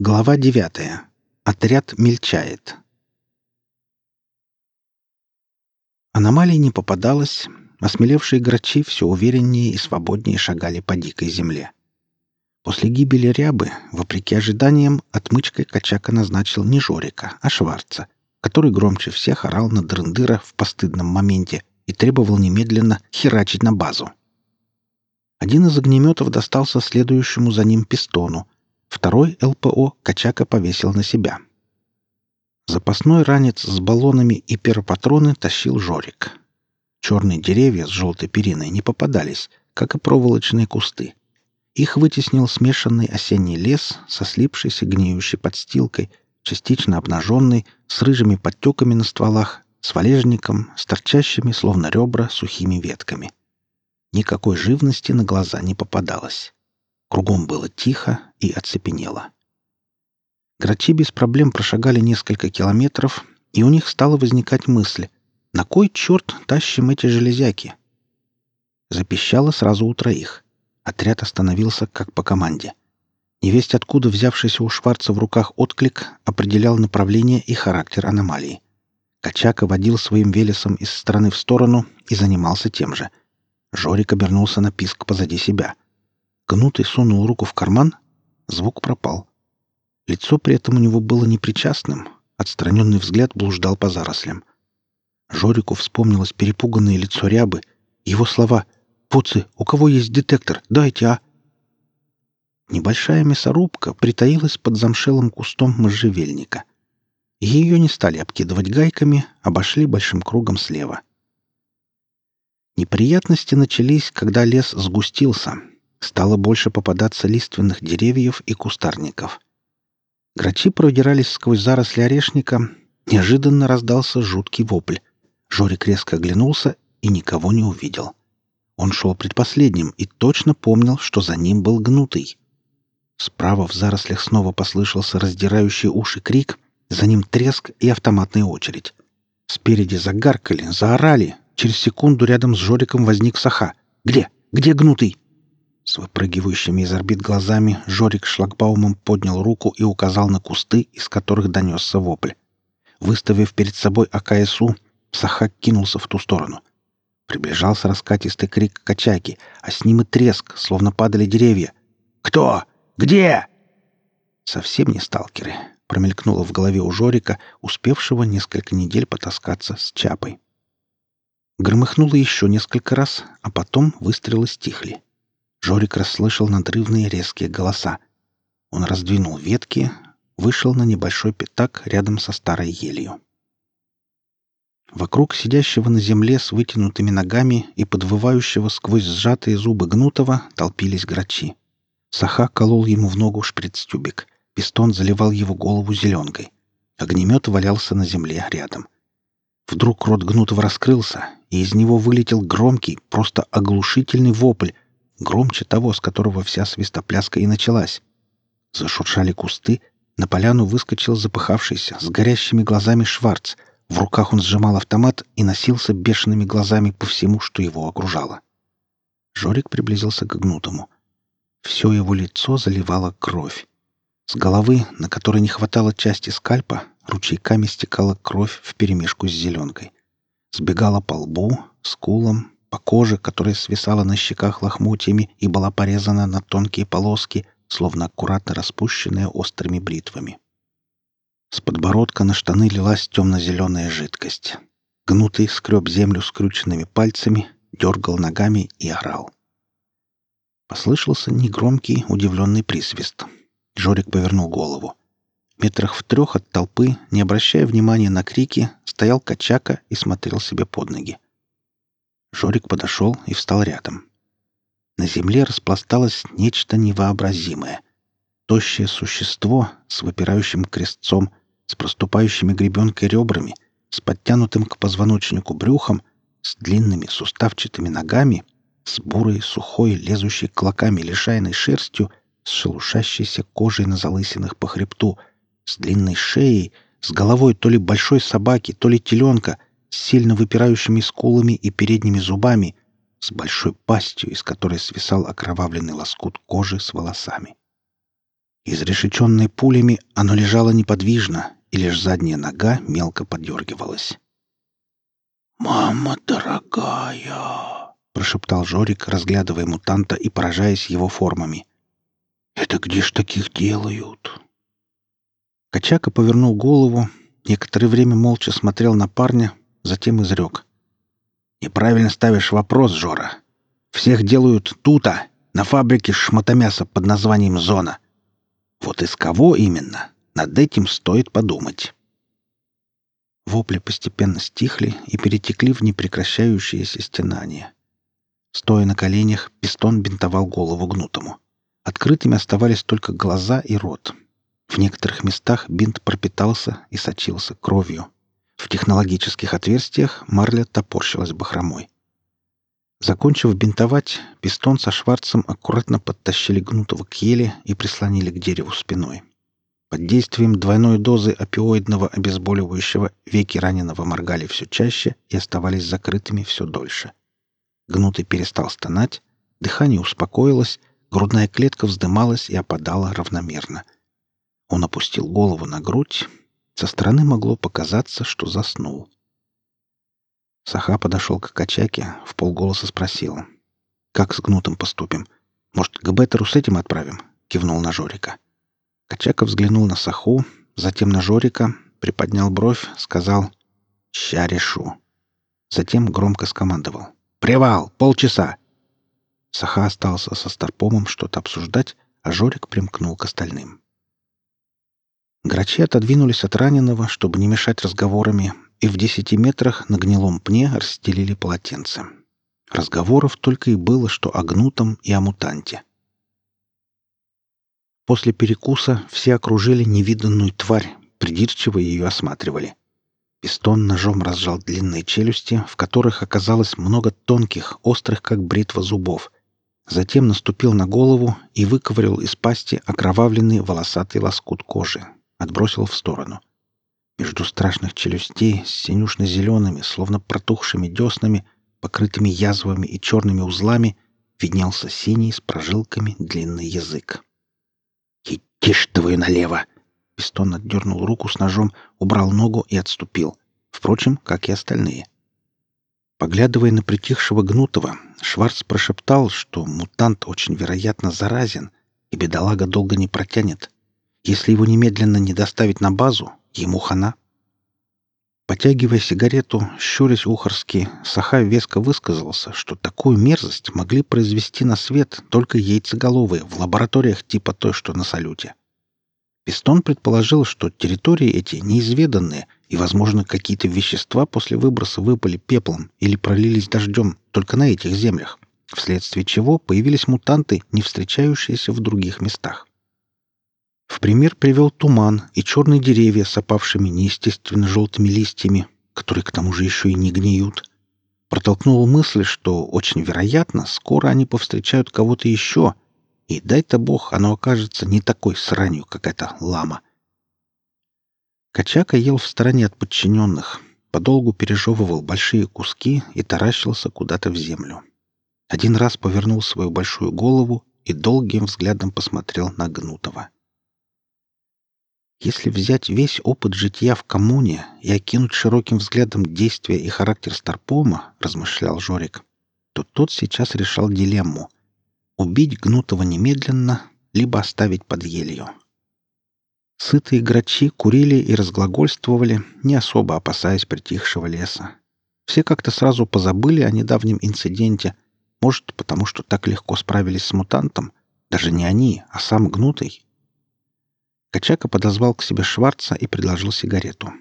Глава девятая. Отряд мельчает. Аномалий не попадалось, осмелевшие грачи все увереннее и свободнее шагали по дикой земле. После гибели рябы, вопреки ожиданиям, отмычкой Качака назначил не Жорика, а Шварца, который громче всех орал на Дрындыра в постыдном моменте и требовал немедленно херачить на базу. Один из огнеметов достался следующему за ним пистону — Второй ЛПО Качака повесил на себя. Запасной ранец с баллонами и перопатроны тащил Жорик. Черные деревья с желтой периной не попадались, как и проволочные кусты. Их вытеснил смешанный осенний лес со слипшейся гниющей подстилкой, частично обнаженный, с рыжими подтеками на стволах, с валежником, с торчащими, словно ребра, сухими ветками. Никакой живности на глаза не попадалось. Кругом было тихо и оцепенело. Грачи без проблем прошагали несколько километров, и у них стала возникать мысль, на кой черт тащим эти железяки? Запищало сразу у троих. Отряд остановился как по команде. Невесть откуда взявшийся у Шварца в руках отклик определял направление и характер аномалии. Качака водил своим велесом из стороны в сторону и занимался тем же. Жорик обернулся на писк позади себя — Кнутый сунул руку в карман, звук пропал. Лицо при этом у него было непричастным, отстраненный взгляд блуждал по зарослям. Жорику вспомнилось перепуганное лицо рябы, его слова «Пуцы, у кого есть детектор? Дайте, а!» Небольшая мясорубка притаилась под замшелым кустом можжевельника. Ее не стали обкидывать гайками, обошли большим кругом слева. Неприятности начались, когда лес сгустился — стало больше попадаться лиственных деревьев и кустарников. Грачи продирались сквозь заросли орешника. Неожиданно раздался жуткий вопль. Жорик резко оглянулся и никого не увидел. Он шел предпоследним и точно помнил, что за ним был гнутый. Справа в зарослях снова послышался раздирающий уши крик, за ним треск и автоматная очередь. Спереди загаркали, заорали. Через секунду рядом с Жориком возник Саха. «Где? Где гнутый?» С выпрыгивающими из орбит глазами Жорик шлагбаумом поднял руку и указал на кусты, из которых донесся вопль. Выставив перед собой АКСУ, Сахак кинулся в ту сторону. Приближался раскатистый крик качаки, а с ним и треск, словно падали деревья. «Кто? Где?» «Совсем не сталкеры», — промелькнуло в голове у Жорика, успевшего несколько недель потаскаться с Чапой. Громыхнуло еще несколько раз, а потом выстрелы стихли. Жорик расслышал надрывные резкие голоса. Он раздвинул ветки, вышел на небольшой пятак рядом со старой елью. Вокруг сидящего на земле с вытянутыми ногами и подвывающего сквозь сжатые зубы гнутого толпились грачи. Саха колол ему в ногу шприц-тюбик. Пистон заливал его голову зеленкой. Огнемет валялся на земле рядом. Вдруг рот гнутого раскрылся, и из него вылетел громкий, просто оглушительный вопль, громче того, с которого вся свистопляска и началась. Зашуршали кусты, на поляну выскочил запыхавшийся, с горящими глазами Шварц. В руках он сжимал автомат и носился бешеными глазами по всему, что его окружало. Жорик приблизился к гнутому. Все его лицо заливало кровь. С головы, на которой не хватало части скальпа, ручейками стекала кровь вперемешку с зеленкой. Сбегала по лбу, скулам, по коже, которая свисала на щеках лохмотьями и была порезана на тонкие полоски, словно аккуратно распущенная острыми бритвами. С подбородка на штаны лилась темно-зеленая жидкость. Гнутый скреб землю скрюченными пальцами, дергал ногами и орал. Послышался негромкий, удивленный присвист. Жорик повернул голову. Метрах в трех от толпы, не обращая внимания на крики, стоял Качака и смотрел себе под ноги. Жорик подошел и встал рядом. На земле распласталось нечто невообразимое. Тощее существо с выпирающим крестцом, с проступающими гребенкой ребрами, с подтянутым к позвоночнику брюхом, с длинными суставчатыми ногами, с бурой, сухой, лезущей клоками лишайной шерстью, с шелушащейся кожей на залысинах по хребту, с длинной шеей, с головой то ли большой собаки, то ли теленка — с сильно выпирающими скулами и передними зубами, с большой пастью, из которой свисал окровавленный лоскут кожи с волосами. Изрешеченное пулями, оно лежало неподвижно, и лишь задняя нога мелко подергивалась. «Мама дорогая!» — прошептал Жорик, разглядывая мутанта и поражаясь его формами. «Это где ж таких делают?» Качака повернул голову, некоторое время молча смотрел на парня, затем изрек. «Неправильно ставишь вопрос, Жора. Всех делают тута, на фабрике шмотомяса под названием «Зона». Вот из кого именно? Над этим стоит подумать». Вопли постепенно стихли и перетекли в непрекращающееся стенание. Стоя на коленях, пистон бинтовал голову гнутому. Открытыми оставались только глаза и рот. В некоторых местах бинт пропитался и сочился кровью. В технологических отверстиях марля топорщилась бахромой. Закончив бинтовать, пистон со Шварцем аккуратно подтащили гнутого к еле и прислонили к дереву спиной. Под действием двойной дозы опиоидного обезболивающего веки раненого моргали все чаще и оставались закрытыми все дольше. Гнутый перестал стонать, дыхание успокоилось, грудная клетка вздымалась и опадала равномерно. Он опустил голову на грудь. Со стороны могло показаться, что заснул. Саха подошел к Качаке, в полголоса спросил. «Как с гнутым поступим? Может, к Беттеру с этим отправим?» — кивнул на Жорика. — Качака взглянул на Саху, затем на Жорика, приподнял бровь, сказал «Ща решу». Затем громко скомандовал «Привал! Полчаса!» Саха остался со Старпомом что-то обсуждать, а Жорик примкнул к остальным. Грачи отодвинулись от раненого, чтобы не мешать разговорами, и в десяти метрах на гнилом пне расстелили полотенце. Разговоров только и было, что о гнутом и о мутанте. После перекуса все окружили невиданную тварь, придирчиво ее осматривали. Пистон ножом разжал длинные челюсти, в которых оказалось много тонких, острых, как бритва зубов. Затем наступил на голову и выковырял из пасти окровавленный волосатый лоскут кожи. Отбросил в сторону. Между страшных челюстей с синюшно-зелеными, словно протухшими деснами, покрытыми язвами и черными узлами, виднелся синий с прожилками длинный язык. «Тише твою налево!» Пистон отдернул руку с ножом, убрал ногу и отступил. Впрочем, как и остальные. Поглядывая на притихшего Гнутого, Шварц прошептал, что мутант очень вероятно заразен, и бедолага долго не протянет. Если его немедленно не доставить на базу, ему хана. Потягивая сигарету, щурясь ухорски, Саха веско высказался, что такую мерзость могли произвести на свет только яйцеголовые в лабораториях типа той, что на салюте. Пистон предположил, что территории эти неизведанные, и, возможно, какие-то вещества после выброса выпали пеплом или пролились дождем только на этих землях, вследствие чего появились мутанты, не встречающиеся в других местах. В пример привел туман и черные деревья с опавшими неестественно желтыми листьями, которые к тому же еще и не гниют. Протолкнул мысль, что очень вероятно, скоро они повстречают кого-то еще, и дай-то бог, оно окажется не такой сранью, как эта лама. Качака ел в стороне от подчиненных, подолгу пережевывал большие куски и таращился куда-то в землю. Один раз повернул свою большую голову и долгим взглядом посмотрел на Гнутова. Если взять весь опыт житья в коммуне и окинуть широким взглядом действия и характер Старпома, размышлял Жорик, то тот сейчас решал дилемму — убить Гнутого немедленно, либо оставить под елью. Сытые грачи курили и разглагольствовали, не особо опасаясь притихшего леса. Все как-то сразу позабыли о недавнем инциденте, может, потому что так легко справились с мутантом, даже не они, а сам Гнутый, Качака подозвал к себе Шварца и предложил сигарету.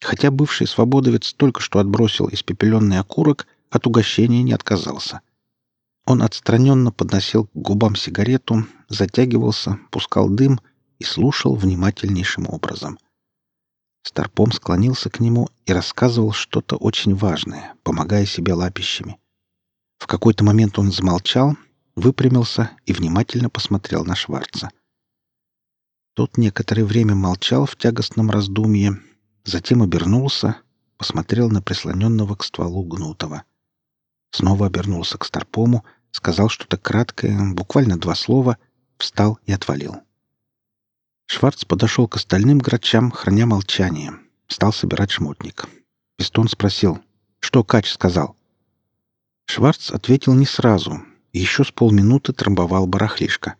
Хотя бывший свободовец только что отбросил испепеленный окурок, от угощения не отказался. Он отстраненно подносил к губам сигарету, затягивался, пускал дым и слушал внимательнейшим образом. Старпом склонился к нему и рассказывал что-то очень важное, помогая себе лапищами. В какой-то момент он замолчал, выпрямился и внимательно посмотрел на Шварца. Тот некоторое время молчал в тягостном раздумье, затем обернулся, посмотрел на прислоненного к стволу Гнутова. Снова обернулся к Старпому, сказал что-то краткое, буквально два слова, встал и отвалил. Шварц подошел к остальным грачам, храня молчание. Стал собирать шмотник. Пистон спросил, что Кач сказал. Шварц ответил не сразу. Еще с полминуты трамбовал барахлишко.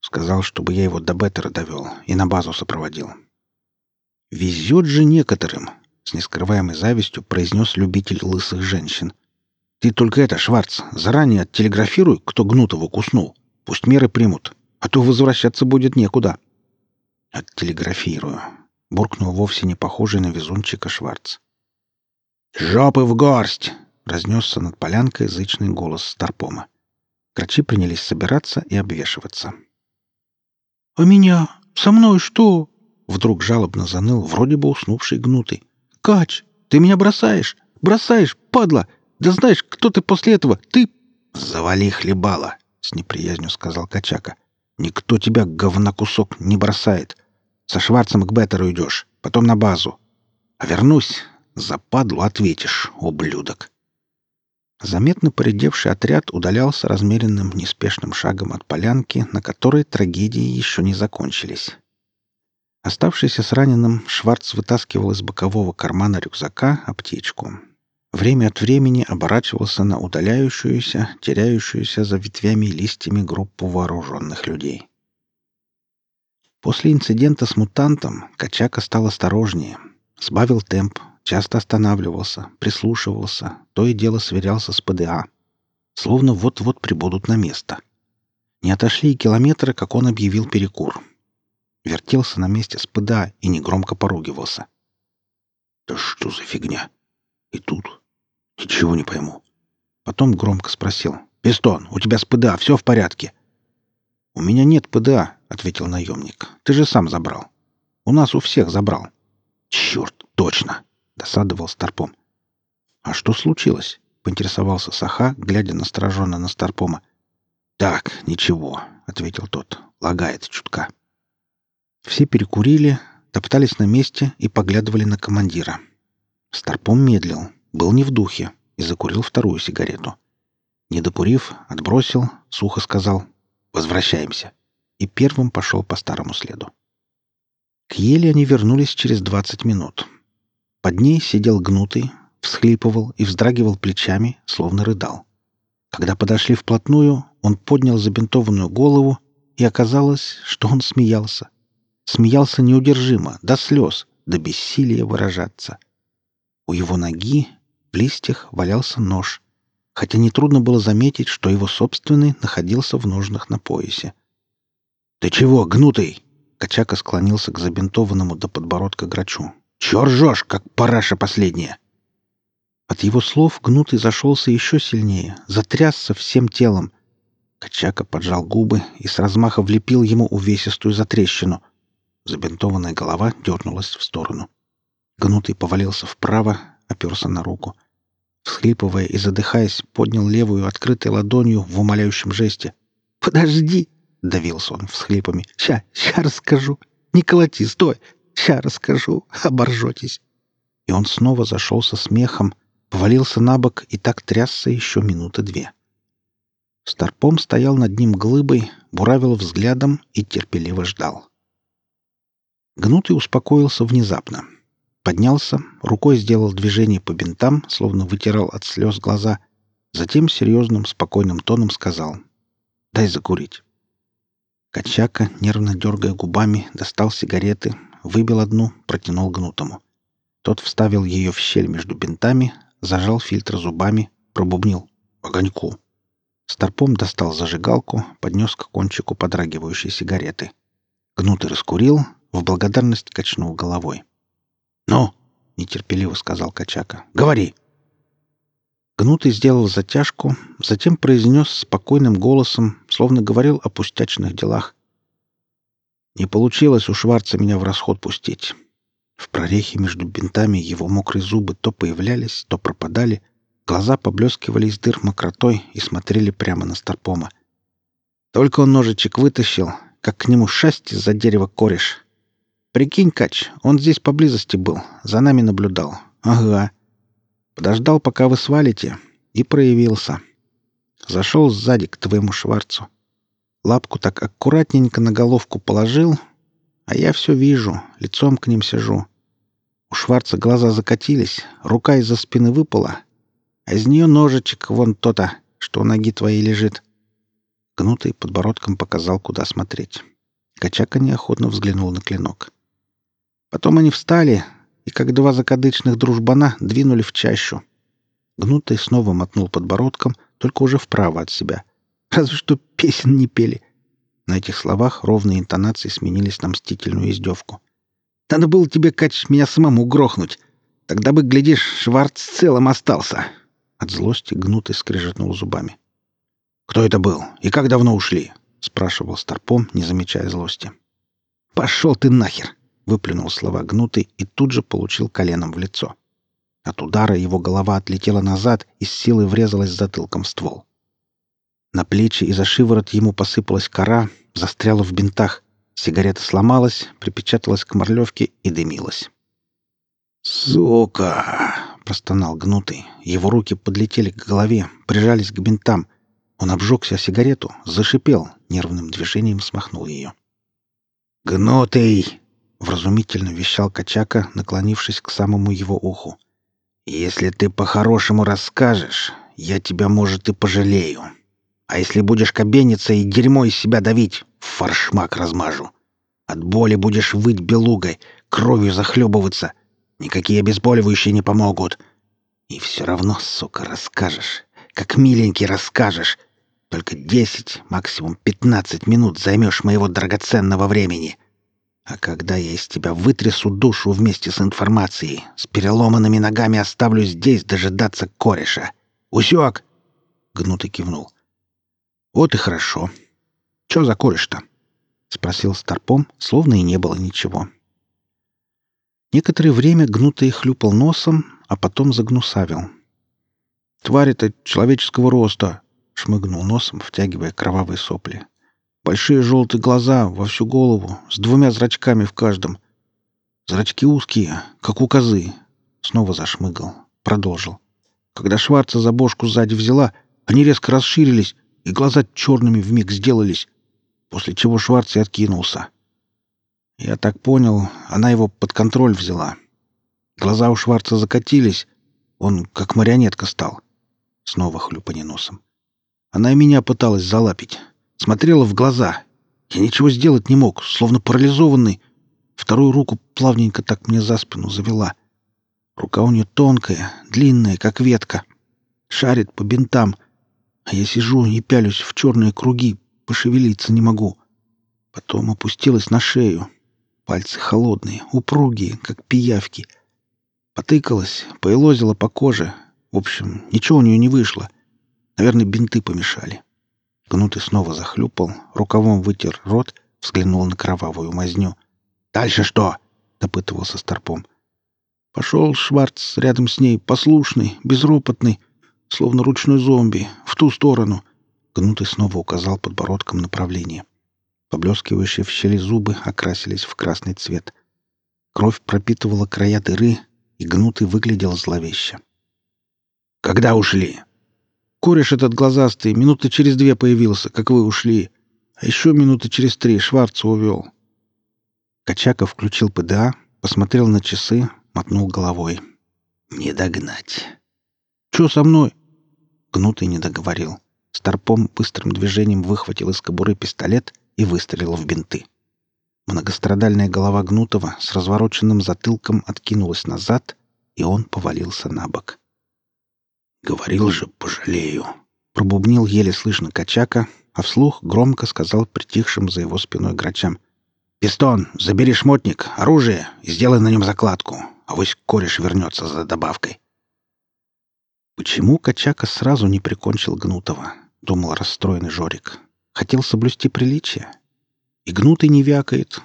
Сказал, чтобы я его до Беттера довел и на базу сопроводил. «Везет же некоторым», — с нескрываемой завистью произнес любитель лысых женщин. «Ты только это, Шварц, заранее оттелеграфируй, кто Гнутова куснул. Пусть меры примут, а то возвращаться будет некуда». «Оттелеграфирую», — буркнул вовсе не похожий на везунчика Шварц. «Жопы в горсть!» — разнесся над полянкой зычный голос Старпома. Крачи принялись собираться и обвешиваться. «А меня? Со мной что?» Вдруг жалобно заныл вроде бы уснувший гнутый. «Кач, ты меня бросаешь! Бросаешь, падла! Да знаешь, кто ты после этого? Ты...» «Завали хлебала!» — с неприязнью сказал Качака. «Никто тебя, говна кусок, не бросает. Со Шварцем к Беттеру идешь, потом на базу. А вернусь, за падлу ответишь, ублюдок!» Заметно поредевший отряд удалялся размеренным неспешным шагом от полянки, на которой трагедии еще не закончились. Оставшийся с раненым, Шварц вытаскивал из бокового кармана рюкзака аптечку. Время от времени оборачивался на удаляющуюся, теряющуюся за ветвями и листьями группу вооруженных людей. После инцидента с мутантом Качака стал осторожнее, сбавил темп, часто останавливался, прислушивался, то и дело сверялся с ПДА. Словно вот-вот прибудут на место. Не отошли и километры, как он объявил перекур. Вертелся на месте с ПДА и негромко поругивался. «Да что за фигня? И тут? Ничего не пойму». Потом громко спросил. «Пистон, у тебя с ПДА все в порядке?» «У меня нет ПДА», — ответил наемник. «Ты же сам забрал. У нас у всех забрал». «Черт, точно!» Досадовал Старпом. «А что случилось?» — поинтересовался Саха, глядя настороженно на Старпома. «Так, ничего», — ответил тот. «Лагает чутка». Все перекурили, топтались на месте и поглядывали на командира. Старпом медлил, был не в духе и закурил вторую сигарету. Не докурив, отбросил, сухо сказал «Возвращаемся» и первым пошел по старому следу. К еле они вернулись через двадцать минут. Под ней сидел гнутый, всхлипывал и вздрагивал плечами, словно рыдал. Когда подошли вплотную, он поднял забинтованную голову, и оказалось, что он смеялся. Смеялся неудержимо, до слез, до бессилия выражаться. У его ноги в листьях валялся нож, хотя нетрудно было заметить, что его собственный находился в ножнах на поясе. «Ты чего, гнутый?» Качака склонился к забинтованному до подбородка грачу. Чё ржёшь, как параша последняя?» От его слов гнутый зашелся еще сильнее, затрясся всем телом. Качака поджал губы и с размаха влепил ему увесистую затрещину. Забинтованная голова дернулась в сторону. Гнутый повалился вправо, оперся на руку. Всхлипывая и задыхаясь, поднял левую открытой ладонью в умоляющем жесте. «Подожди!» — давился он всхлипами. «Ща, ща расскажу! Не колоти, стой! Ща расскажу, оборжетесь. И он снова зашелся смехом, повалился на бок и так трясся еще минуты две. Старпом стоял над ним глыбой, буравил взглядом и терпеливо ждал. Гнутый успокоился внезапно. Поднялся, рукой сделал движение по бинтам, словно вытирал от слез глаза, затем серьезным, спокойным тоном сказал «Дай закурить». Качака, нервно дергая губами, достал сигареты, выбил одну, протянул гнутому. Тот вставил ее в щель между бинтами, зажал фильтр зубами, пробубнил. «Огоньку!» Старпом достал зажигалку, поднес к кончику подрагивающей сигареты. Гнутый раскурил, в благодарность качнул головой. «Ну?» — нетерпеливо сказал Качака. «Говори!» Гнутый сделал затяжку, затем произнес спокойным голосом, словно говорил о пустячных делах. Не получилось у Шварца меня в расход пустить. В прорехе между бинтами его мокрые зубы то появлялись, то пропадали, глаза поблескивали из дыр мокротой и смотрели прямо на Старпома. Только он ножичек вытащил, как к нему шасти за дерево кореш. Прикинь, Кач, он здесь поблизости был, за нами наблюдал. Ага. Подождал, пока вы свалите, и проявился. Зашел сзади к твоему Шварцу. Лапку так аккуратненько на головку положил, А я все вижу, лицом к ним сижу. У Шварца глаза закатились, рука из-за спины выпала, а из нее ножичек вон то-то, что у ноги твоей лежит. Гнутый подбородком показал, куда смотреть. Качака неохотно взглянул на клинок. Потом они встали и, как два закадычных дружбана, двинули в чащу. Гнутый снова мотнул подбородком, только уже вправо от себя. Разве что песен не пели. На этих словах ровные интонации сменились на мстительную издевку. «Надо было тебе, Кач, меня самому грохнуть. Тогда бы, глядишь, Шварц целым остался». От злости Гнутый скрежетнул зубами. «Кто это был? И как давно ушли?» — спрашивал Старпом, не замечая злости. «Пошел ты нахер!» — выплюнул слова Гнутый и тут же получил коленом в лицо. От удара его голова отлетела назад и с силой врезалась затылком в ствол. На плечи и за шиворот ему посыпалась кора, застряла в бинтах. Сигарета сломалась, припечаталась к морлевке и дымилась. «Сука!» — простонал гнутый. Его руки подлетели к голове, прижались к бинтам. Он обжегся сигарету, зашипел, нервным движением смахнул ее. «Гнутый!» — вразумительно вещал Качака, наклонившись к самому его уху. «Если ты по-хорошему расскажешь, я тебя, может, и пожалею. А если будешь кабениться и дерьмо из себя давить, фаршмак размажу. От боли будешь выть белугой, кровью захлебываться. Никакие обезболивающие не помогут. И все равно, сука, расскажешь. Как миленький расскажешь. Только десять, максимум пятнадцать минут займешь моего драгоценного времени. А когда я из тебя вытрясу душу вместе с информацией, с переломанными ногами оставлю здесь дожидаться кореша. Усек? Гнутый кивнул. Вот и хорошо. Че за кореш-то? Спросил Старпом, словно и не было ничего. Некоторое время Гнутый хлюпал носом, а потом загнусавил. «Тварь это человеческого роста!» — шмыгнул носом, втягивая кровавые сопли. Большие желтые глаза во всю голову, с двумя зрачками в каждом. Зрачки узкие, как у козы. Снова зашмыгал. Продолжил. Когда Шварца за бошку сзади взяла, они резко расширились, и глаза черными вмиг сделались, после чего Шварц и откинулся. Я так понял, она его под контроль взяла. Глаза у Шварца закатились, он как марионетка стал. Снова хлюпанье носом. Она и меня пыталась залапить. Смотрела в глаза. Я ничего сделать не мог, словно парализованный. Вторую руку плавненько так мне за спину завела. Рука у нее тонкая, длинная, как ветка. Шарит по бинтам. А я сижу и пялюсь в черные круги, пошевелиться не могу. Потом опустилась на шею. Пальцы холодные, упругие, как пиявки. Потыкалась, поелозила по коже. В общем, ничего у нее не вышло. Наверное, бинты помешали. Гнутый снова захлюпал, рукавом вытер рот, взглянул на кровавую мазню. «Дальше что?» — допытывался Старпом. Пошел Шварц рядом с ней, послушный, безропотный, словно ручной зомби, в ту сторону. Гнутый снова указал подбородком направление. Поблескивающие в щели зубы окрасились в красный цвет. Кровь пропитывала края дыры, и Гнутый выглядел зловеще. «Когда ушли?» Кореш этот глазастый минуты через две появился, как вы ушли. А еще минуты через три Шварца увел. Качака включил ПДА, посмотрел на часы, мотнул головой. «Не догнать». «Че со мной?» Гнутый не договорил. Старпом быстрым движением выхватил из кобуры пистолет и выстрелил в бинты. Многострадальная голова Гнутова с развороченным затылком откинулась назад, и он повалился на бок. «Говорил же, пожалею!» Пробубнил еле слышно Качака, а вслух громко сказал притихшим за его спиной грачам. «Пистон, забери шмотник, оружие и сделай на нем закладку, а вось кореш вернется за добавкой». «Почему Качака сразу не прикончил Гнутова?» — думал расстроенный Жорик. «Хотел соблюсти приличие. И Гнутый не вякает.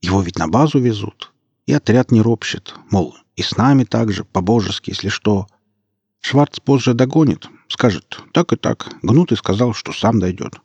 Его ведь на базу везут. И отряд не ропщет. Мол, и с нами так же, по-божески, если что. Шварц позже догонит, скажет «так и так». Гнутый сказал, что сам дойдет.